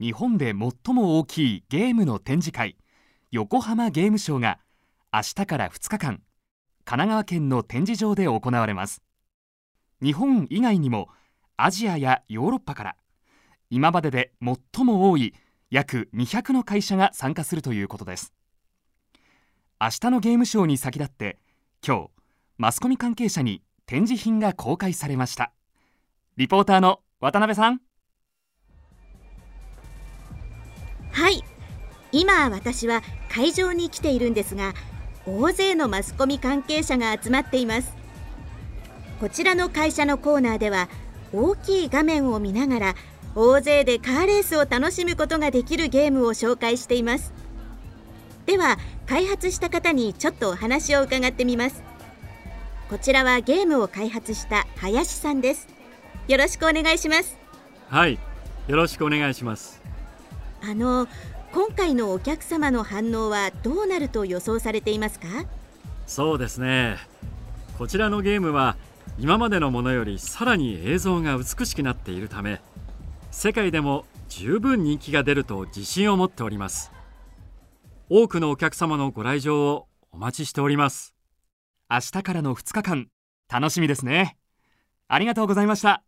日本で最も大きいゲームの展示会横浜ゲームショウが明日から2日間神奈川県の展示場で行われます。日本以外にもアジアやヨーロッパから今までで最も多い約200の会社が参加するということです。明日のゲームショーに先立って今日マスコミ関係者に展示品が公開されました。リポーターの渡辺さん。はい。今私は会場に来ているんですが大勢のマスコミ関係者が集まっています。こちらの会社のコーナーでは大きい画面を見ながら大勢でカーレースを楽しむことができるゲームを紹介しています。では開発した方にちょっとお話を伺ってみます。こちらはゲームを開発した林さんです。よろしくお願いします。はい。よろしくお願いします。あの今回のお客様の反応はどうなると予想されていますか？そうですね。こちらのゲームは今までのものよりさらに映像が美しくなっているため世界でも十分人気が出ると自信を持っております。多くのお客様のご来場をお待ちしております。明日からの2日間楽しみですね。ありがとうございました